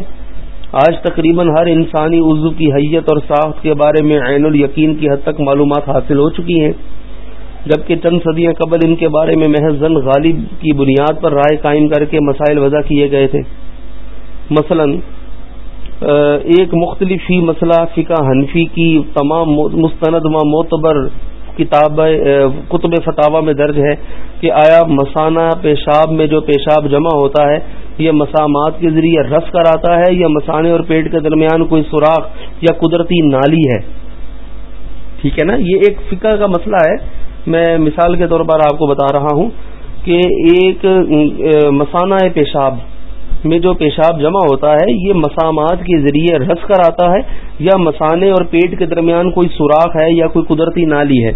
آج تقریباً ہر انسانی عضو کی حیت اور ساخت کے بارے میں عین الیقین کی حد تک معلومات حاصل ہو چکی ہیں۔ جبکہ چند صدیاں قبل ان کے بارے میں محض زن غالب کی بنیاد پر رائے قائم کر کے مسائل وضع کیے گئے تھے۔ مثلا ایک مختلف ہی مسئلہ، فقہ حنفی کی تمام مستند و معتبر کتاب کتب فتح میں درج ہے کہ آیا مسانہ پیشاب میں جو پیشاب جمع ہوتا ہے، یہ مسامات کے ذریعے رس کر آتا ہے یا مسانے اور پیٹ کے درمیان کوئی سوراخ یا قدرتی نالی ہے؟ ٹھیک ہے نا؟ یہ ایک فقہ کا مسئلہ ہے۔ میں مثال کے طور پر آپ کو بتا رہا ہوں کہ ایک مسانہ پیشاب میں جو پیشاب جمع ہوتا ہے، یہ مسامات کے ذریعے رس کر آتا ہے، یا مسانے اور پیٹ کے درمیان کوئی سوراخ ہے یا کوئی قدرتی نالی ہے۔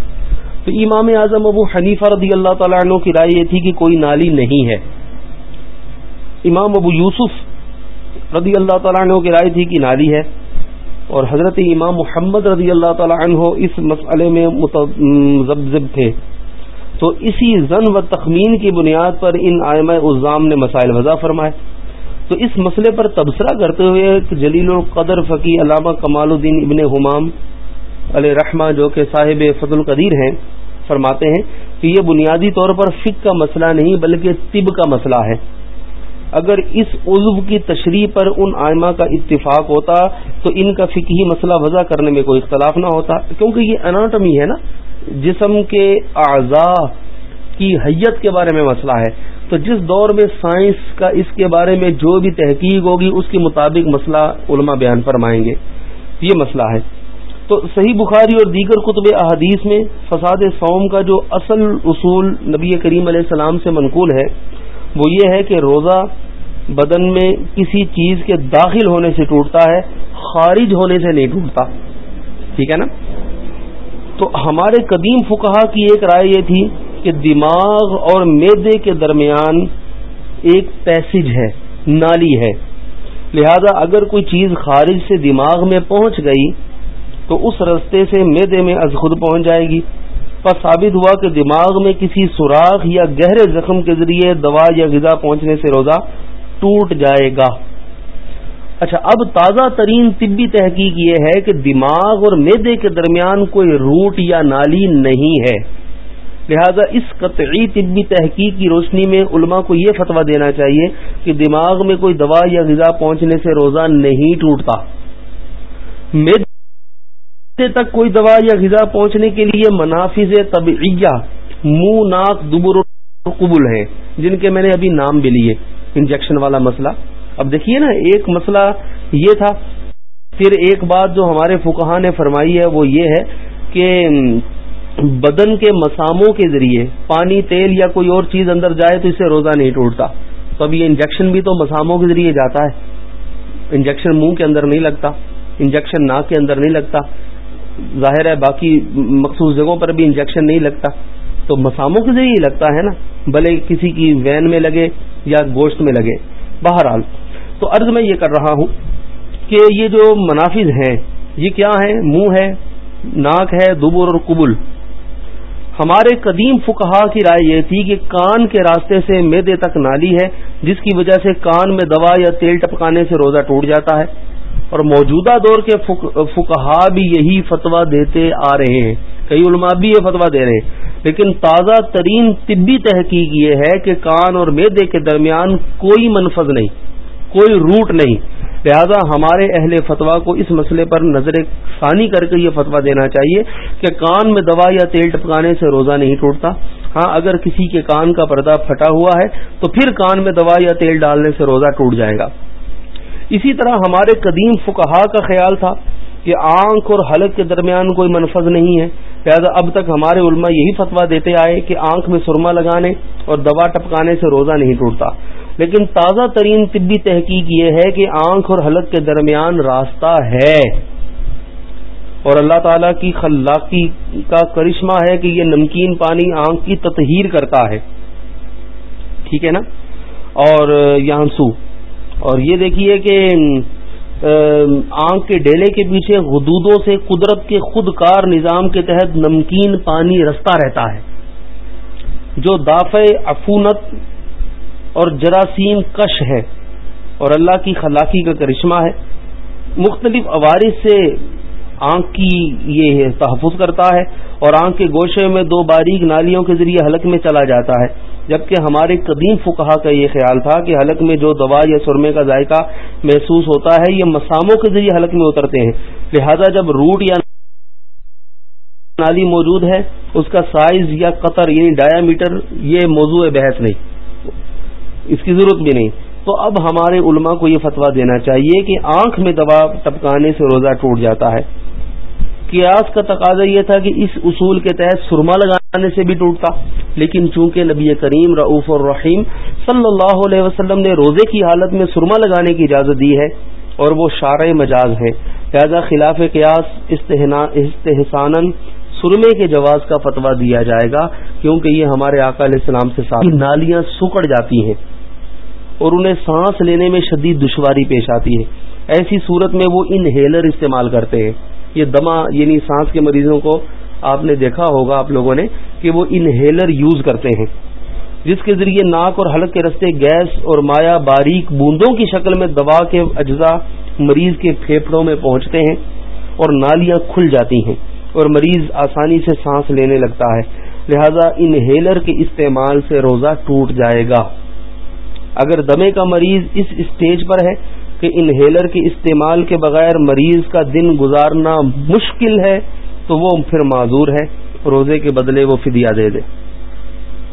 تو امام اعظم ابو حنیفہ رضی اللہ تعالیٰ عنہ کی رائے یہ تھی کہ کوئی نالی نہیں ہے۔ امام ابو یوسف رضی اللہ تعالیٰ عنہ کی رائے تھی کہ نالی ہے۔ اور حضرت امام محمد رضی اللہ تعالیٰ عنہ اس مسئلے میں متضب تھے۔ تو اسی زن و تخمین کی بنیاد پر ان آئمہ الزام نے مسائل وضع فرمائے۔ تو اس مسئلے پر تبصرہ کرتے ہوئے جلیل القدر فقی علامہ کمال الدین ابن حمام علیہ رحمہ جو کہ صاحب فضل القدیر ہیں، فرماتے ہیں کہ یہ بنیادی طور پر فک کا مسئلہ نہیں بلکہ طب کا مسئلہ ہے۔ اگر اس عضو کی تشریح پر ان آئمہ کا اتفاق ہوتا تو ان کا فکی مسئلہ وضع کرنے میں کوئی اختلاف نہ ہوتا۔ کیونکہ یہ اناٹمی ہے نا، جسم کے اعضاء کی حیت کے بارے میں مسئلہ ہے۔ تو جس دور میں سائنس کا اس کے بارے میں جو بھی تحقیق ہوگی، اس کے مطابق مسئلہ علماء بیان فرمائیں گے۔ یہ مسئلہ ہے۔ تو صحیح بخاری اور دیگر کتب احادیث میں فساد سوم کا جو اصل اصول نبی کریم علیہ السلام سے منقول ہے، وہ یہ ہے کہ روزہ بدن میں کسی چیز کے داخل ہونے سے ٹوٹتا ہے، خارج ہونے سے نہیں ٹوٹتا۔ ٹھیک ہے نا؟ تو ہمارے قدیم فکہ کی ایک رائے یہ تھی کہ دماغ اور میدے کے درمیان ایک پیسج ہے، نالی ہے۔ لہذا اگر کوئی چیز خارج سے دماغ میں پہنچ گئی، تو اس رستے سے میدے میں از خود پہنچ جائے گی۔ پر ثابت ہوا کہ دماغ میں کسی سوراخ یا گہرے زخم کے ذریعے دوا یا غذا پہنچنے سے روزہ ٹوٹ جائے گا۔ اچھا اب تازہ ترین طبی تحقیق یہ ہے کہ دماغ اور میدے کے درمیان کوئی روٹ یا نالی نہیں ہے۔ لہذا اس قطعی طبی تحقیق کی روشنی میں علماء کو یہ فتویٰ دینا چاہیے کہ دماغ میں کوئی دوا یا غذا پہنچنے سے روزہ نہیں ٹوٹتا۔ میدے تک کوئی دوا یا غذا پہنچنے کے لیے منافذ طبعیہ، منہ، ناک، دبر قبول ہیں، جن کے میں نے ابھی نام بھی لیے۔ انجیکشن والا مسئلہ۔ اب دیکھیے نا، ایک مسئلہ یہ تھا۔ پھر ایک بات جو ہمارے فکہ نے فرمائی ہے، وہ یہ ہے کہ بدن کے مساموں کے ذریعے پانی، تیل یا کوئی اور چیز اندر جائے تو اسے روزہ نہیں ٹوٹتا۔ تو اب یہ انجیکشن بھی تو مساموں کے ذریعے جاتا ہے۔ انجیکشن منہ کے اندر نہیں لگتا، انجیکشن ناک کے اندر نہیں لگتا۔ ظاہر ہے باقی مخصوص جگہوں پر بھی انجیکشن نہیں لگتا۔ تو مساموں کے ذریعے لگتا ہے نا، بھلے کسی کی وین میں لگے یا گوشت میں لگے۔ بہرحال، تو عرض میں یہ کر رہا ہوں کہ یہ جو منافذ ہیں، یہ کیا ہے منہ ہے، ناک ہے، دبر اور قبل۔ ہمارے قدیم فکہ کی رائے یہ تھی کہ کان کے راستے سے میدے تک نالی ہے، جس کی وجہ سے کان میں دوا یا تیل ٹپکانے سے روزہ ٹوٹ جاتا ہے۔ اور موجودہ دور کے فکہ بھی یہی فتویٰ دیتے آ رہے ہیں۔ کئی علماء بھی یہ فتویٰ دے رہے ہیں۔ لیکن تازہ ترین طبی تحقیق یہ ہے کہ کان اور میدے کے درمیان کوئی منفذ نہیں، کوئی روٹ نہیں۔ لہذا ہمارے اہل فتوا کو اس مسئلے پر نظر ثانی کر کے یہ فتوا دینا چاہیے کہ کان میں دوا یا تیل ٹپکانے سے روزہ نہیں ٹوٹتا۔ ہاں اگر کسی کے کان کا پردہ پھٹا ہوا ہے تو پھر کان میں دوا یا تیل ڈالنے سے روزہ ٹوٹ جائے گا۔ اسی طرح ہمارے قدیم فکہ کا خیال تھا کہ آنکھ اور حلق کے درمیان کوئی منفذ نہیں ہے۔ لہٰذا اب تک ہمارے علماء یہی فتویٰ دیتے آئے کہ آنکھ میں سرما لگانے اور دوا ٹپکانے سے روزہ نہیں ٹوٹتا۔ لیکن تازہ ترین طبی تحقیق یہ ہے کہ آنکھ اور حلق کے درمیان راستہ ہے۔ اور اللہ تعالی کی خلاقی کا کرشمہ ہے کہ یہ نمکین پانی آنکھ کی تطہیر کرتا ہے۔ ٹھیک ہے نا؟ اور یہاں سو اور یہ دیکھیے کہ آنکھ کے ڈیلے کے پیچھے حدودوں سے قدرت کے خود کار نظام کے تحت نمکین پانی رستہ رہتا ہے۔ جو دافع افونت اور جراثیم کش ہے اور اللہ کی خلاقی کا کرشمہ ہے۔ مختلف عوارض سے آنکھ کی یہ تحفظ کرتا ہے اور آنکھ کے گوشے میں دو باریک نالیوں کے ذریعے حلق میں چلا جاتا ہے۔ جبکہ ہمارے قدیم فکہ کا یہ خیال تھا کہ حلق میں جو دوا یا سرمے کا ذائقہ محسوس ہوتا ہے، یہ مساموں کے ذریعے حلق میں اترتے ہیں۔ لہذا جب روٹ یا نالی موجود ہے، اس کا سائز یا قطر یعنی ڈایا میٹر یہ موضوع بحث نہیں۔ اس کی ضرورت بھی نہیں۔ تو اب ہمارے علماء کو یہ فتویٰ دینا چاہیے کہ آنکھ میں دوا ٹپکانے سے روزہ ٹوٹ جاتا ہے۔ قیاس کا تقاضا یہ تھا کہ اس اصول کے تحت سرما لگانے سے بھی ٹوٹتا۔ لیکن چونکہ نبی کریم رعف الرحیم صلی اللہ علیہ وسلم نے روزے کی حالت میں سرما لگانے کی اجازت دی ہے اور وہ شارع مجاز ہے لہذا خلاف قیاس استحسان سرمے کے جواز کا فتویٰ دیا جائے گا، کیونکہ یہ ہمارے آقا علیہ السلام سے ساتھ نالیاں سکڑ جاتی ہیں اور انہیں سانس لینے میں شدید دشواری پیش آتی ہے۔ ایسی صورت میں وہ انہیلر استعمال کرتے ہیں۔ یہ دما یعنی سانس کے مریضوں کو آپ نے دیکھا ہوگا، آپ لوگوں نے، کہ وہ انہیلر یوز کرتے ہیں۔ جس کے ذریعے ناک اور حلق کے رستے گیس اور مایا باریک بوندوں کی شکل میں دوا کے اجزاء مریض کے پھیپڑوں میں پہنچتے ہیں اور نالیاں کھل جاتی ہیں۔ اور مریض آسانی سے سانس لینے لگتا ہے۔ لہذا انہیلر کے استعمال سے روزہ ٹوٹ جائے گا۔ اگر دمے کا مریض اس اسٹیج پر ہے کہ انہیلر کے استعمال کے بغیر مریض کا دن گزارنا مشکل ہے، تو وہ پھر معذور ہے۔ روزے کے بدلے وہ فدیہ دے دے۔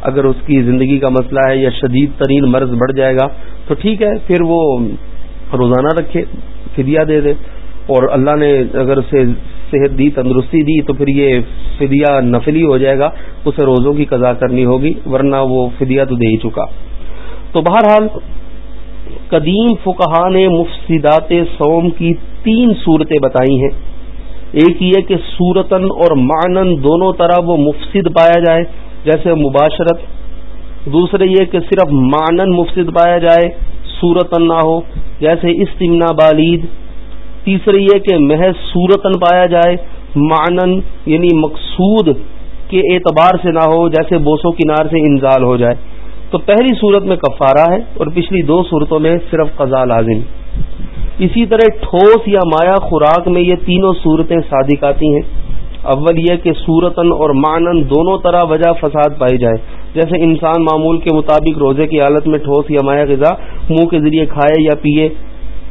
اگر اس کی زندگی کا مسئلہ ہے یا شدید ترین مرض بڑھ جائے گا، تو ٹھیک ہے، پھر وہ روزانہ رکھے، فدیہ دے دے۔ اور اللہ نے اگر اسے صحت دی، تندرستی دی، تو پھر یہ فدیہ نفلی ہو جائے گا، اسے روزوں کی قضا کرنی ہوگی، ورنہ وہ فدیہ تو دے ہی چکا۔ تو بہرحال قدیم فکہ نے مفسدات سوم کی تین صورتیں بتائی ہیں۔ ایک یہ کہ صورتن اور معنن دونوں طرح وہ مفسد پایا جائے، جیسے مباشرت۔ دوسرے یہ کہ صرف معنن مفسد پایا جائے صورتن نہ ہو، جیسے استمنا بالید تیسرے یہ کہ محض صورتن پایا جائے معنن یعنی مقصود کے اعتبار سے نہ ہو، جیسے بوسوں کنار سے انزال ہو جائے۔ تو پہلی صورت میں کفارہ ہے اور پچھلی دو صورتوں میں صرف قضا لازم۔ اسی طرح ٹھوس یا مایا خوراک میں یہ تینوں صورتیں صادق آتی ہیں۔ اول یہ کہ صورتن اور معنن دونوں طرح وجہ فساد پائی جائے۔ جیسے انسان معمول کے مطابق روزے کی حالت میں ٹھوس یا مایا غذا منہ کے ذریعے کھائے یا پیے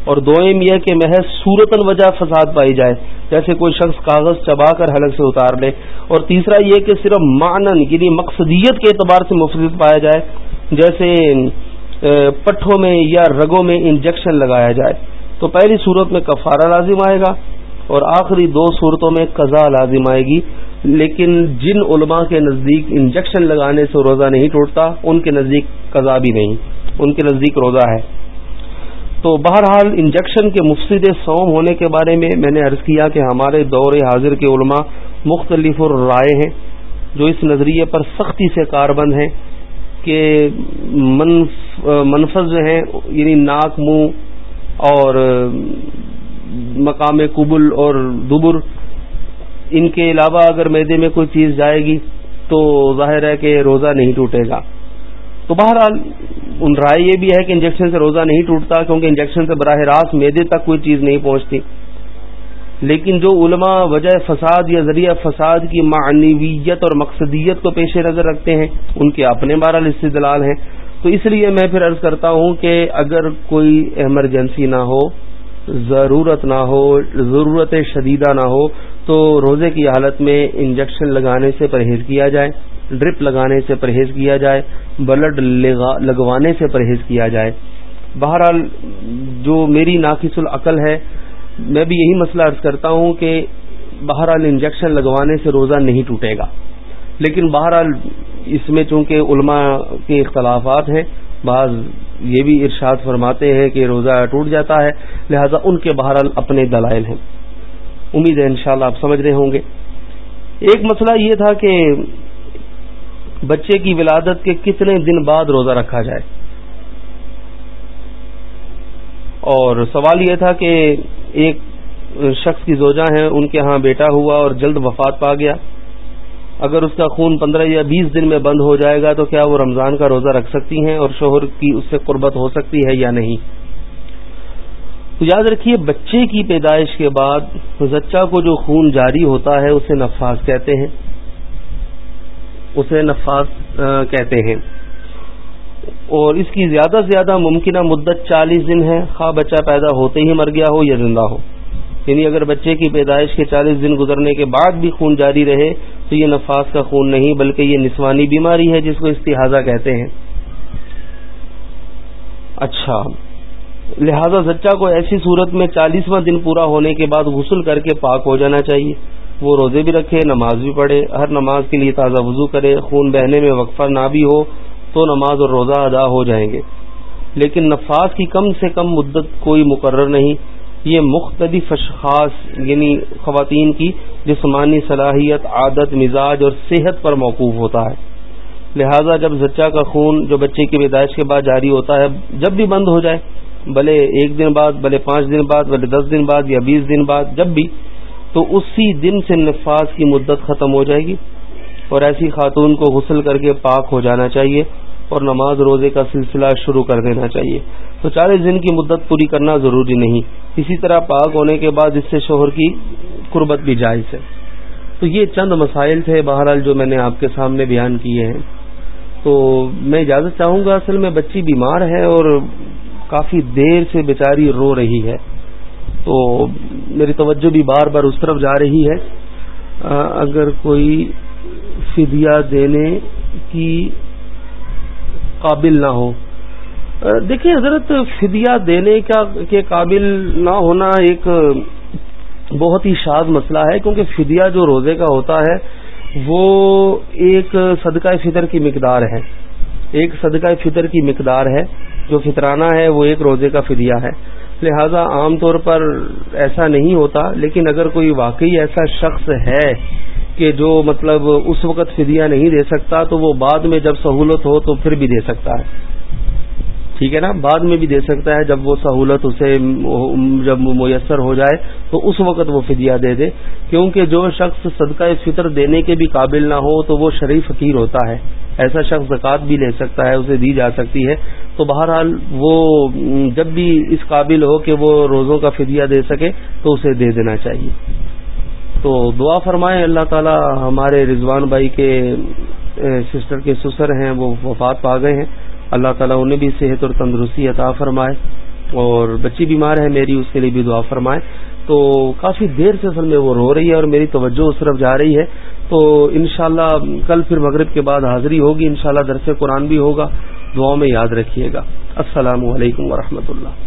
اور دوئم یہ کہ محض صورتن وجہ فساد پائی جائے، جیسے کوئی شخص کاغذ چبا کر حلق سے اتار لے۔ اور تیسرا یہ کہ صرف معنن یعنی مقصدیت کے اعتبار سے مفرد پایا جائے، جیسے پٹھوں میں یا رگوں میں انجیکشن لگایا جائے۔ تو پہلی صورت میں کفارہ لازم آئے گا اور آخری دو صورتوں میں قضا لازم آئے گی۔ لیکن جن علماء کے نزدیک انجیکشن لگانے سے روزہ نہیں ٹوٹتا، ان کے نزدیک قضا بھی نہیں۔ ان کے نزدیک روزہ ہے۔ تو بہرحال انجیکشن کے مفصد سوم ہونے کے بارے میں میں نے عرض کیا کہ ہمارے دور حاضر کے علماء مختلف رائے ہیں جو اس نظریے پر سختی سے کاربند ہیں کہ منفذ ہیں یعنی ناک، منہ اور مقام قبل اور دبر۔ ان کے علاوہ اگر میدے میں کوئی چیز جائے گی تو ظاہر ہے کہ روزہ نہیں ٹوٹے گا۔ تو بہرحال ان رائے یہ بھی ہے کہ انجیکشن سے روزہ نہیں ٹوٹتا کیونکہ انجیکشن سے براہ راست میدے تک کوئی چیز نہیں پہنچتی۔ لیکن جو علماء وجہ فساد یا ذریعہ فساد کی معنویت اور مقصدیت کو پیش نظر رکھتے ہیں، ان کے اپنے بارہ استدلال ہیں۔ تو اس لیے میں پھر عرض کرتا ہوں کہ اگر کوئی ایمرجنسی نہ ہو، ضرورت نہ ہو، ضرورت شدیدہ نہ ہو، تو روزے کی حالت میں انجیکشن لگانے سے پرہیز کیا جائے۔ ڈرپ لگانے سے پرہیز کیا جائے، بلڈ لگوانے سے پرہیز کیا جائے۔ بہرحال جو میری ناقص العقل ہے، میں بھی یہی مسئلہ عرض کرتا ہوں کہ بہرحال انجیکشن لگوانے سے روزہ نہیں ٹوٹے گا۔ لیکن بہرحال اس میں چونکہ علماء کے اختلافات ہیں، بعض یہ بھی ارشاد فرماتے ہیں کہ روزہ ٹوٹ جاتا ہے، لہذا ان کے بہرحال اپنے دلائل ہیں۔ امید ہے انشاءاللہ آپ سمجھ رہے ہوں گے۔ ایک مسئلہ یہ تھا کہ بچے کی ولادت کے کتنے دن بعد روزہ رکھا جائے؟ اور سوال یہ تھا کہ ایک شخص کی زوجہ ہیں، ان کے ہاں بیٹا ہوا اور جلد وفات پا گیا۔ اگر اس کا خون پندرہ یا بیس دن میں بند ہو جائے گا تو کیا وہ رمضان کا روزہ رکھ سکتی ہیں اور شوہر کی اس سے قربت ہو سکتی ہے یا نہیں؟ تو یاد رکھیے، بچے کی پیدائش کے بعد زچہ کو جو خون جاری ہوتا ہے، اسے نفاذ کہتے ہیں۔ اسے نفاذ کہتے ہیں۔ اور اس کی زیادہ سے زیادہ ممکنہ مدت چالیس دن ہے۔ خواہ بچہ پیدا ہوتے ہی مر گیا ہو یا زندہ ہو۔ یعنی اگر بچے کی پیدائش کے چالیس دن گزرنے کے بعد بھی خون جاری رہے، تو یہ نفاس کا خون نہیں، بلکہ یہ نسوانی بیماری ہے، جس کو استحاظہ کہتے ہیں۔ اچھا۔ لہذا زچہ کو ایسی صورت میں چالیسواں دن پورا ہونے کے بعد غسل کر کے پاک ہو جانا چاہیے۔ وہ روزے بھی رکھے، نماز بھی پڑھے، ہر نماز کے لیے تازہ وضو کرے، خون بہنے میں وقفہ نہ بھی ہو تو نماز اور روزہ ادا ہو جائیں گے۔ لیکن نفاذ کی کم سے کم مدت کوئی مقرر نہیں۔ یہ مختلف اشخاص یعنی خواتین کی جسمانی صلاحیت، عادت، مزاج اور صحت پر موقوف ہوتا ہے۔ لہذا جب زچہ کا خون جو بچے کی پیدائش کے بعد جاری ہوتا ہے، جب بھی بند ہو جائے، بھلے ایک دن بعد، بھلے پانچ دن بعد، بھلے دس دن بعد یا بیس دن بعد، جب بھی تو اسی دن سے نفاذ کی مدت ختم ہو جائے گی اور ایسی خاتون کو غسل کر کے پاک ہو جانا چاہیے اور نماز روزے کا سلسلہ شروع کر دینا چاہیے۔ تو چالیس دن کی مدت پوری کرنا ضروری نہیں۔ اسی طرح پاک ہونے کے بعد اس سے شوہر کی قربت بھی جائز ہے۔ تو یہ چند مسائل تھے بہرحال جو میں نے آپ کے سامنے بیان کیے ہیں۔ تو میں اجازت چاہوں گا اصل میں بچی بیمار ہے اور کافی دیر سے بیچاری رو رہی ہے۔ تو میری توجہ بھی بار بار اس طرف جا رہی ہے۔ اگر کوئی فدیہ دینے کی قابل نہ ہو۔ دیکھیے حضرت فدیہ دینے کا کے قابل نہ ہونا ایک بہت ہی شاد مسئلہ ہے، کیونکہ فدیہ جو روزے کا ہوتا ہے، وہ ایک صدقہ فطر کی مقدار ہے۔ ایک صدقہ فطر کی مقدار ہے، جو فطرانہ ہے، وہ ایک روزے کا فدیہ ہے۔ لہذا عام طور پر ایسا نہیں ہوتا، لیکن اگر کوئی واقعی ایسا شخص ہے کہ جو مطلب اس وقت فدیہ نہیں دے سکتا، تو وہ بعد میں جب سہولت ہو تو پھر بھی دے سکتا ہے۔ ٹھیک ہے نا؟ بعد میں بھی دے سکتا ہے، جب وہ سہولت اسے جب میسر ہو جائے تو اس وقت وہ فدیہ دے دے۔ کیونکہ جو شخص صدقہ فطر دینے کے بھی قابل نہ ہو تو وہ شریف فقیر ہوتا ہے۔ ایسا شخص زکوٰۃ بھی لے سکتا ہے، اسے دی جا سکتی ہے۔ تو بہرحال وہ جب بھی اس قابل ہو کہ وہ روزوں کا فدیہ دے سکے تو اسے دے دینا چاہیے۔ تو دعا فرمائیں اللہ تعالی ہمارے رضوان بھائی کے سسٹر کے سسر ہیں، وہ وفات پا گئے ہیں۔ اللہ تعالیٰ انہیں بھی صحت اور تندرستی عطا فرمائے اور بچی بیمار ہے میری اس کے لیے بھی دعا فرمائے تو کافی دیر سے اصل میں وہ رو رہی ہے اور میری توجہ اس طرف جا رہی ہے تو انشاءاللہ کل پھر مغرب کے بعد حاضری ہوگی انشاءاللہ درس قرآن بھی ہوگا دعاؤں میں یاد رکھیے گا السلام علیکم ورحمۃ اللہ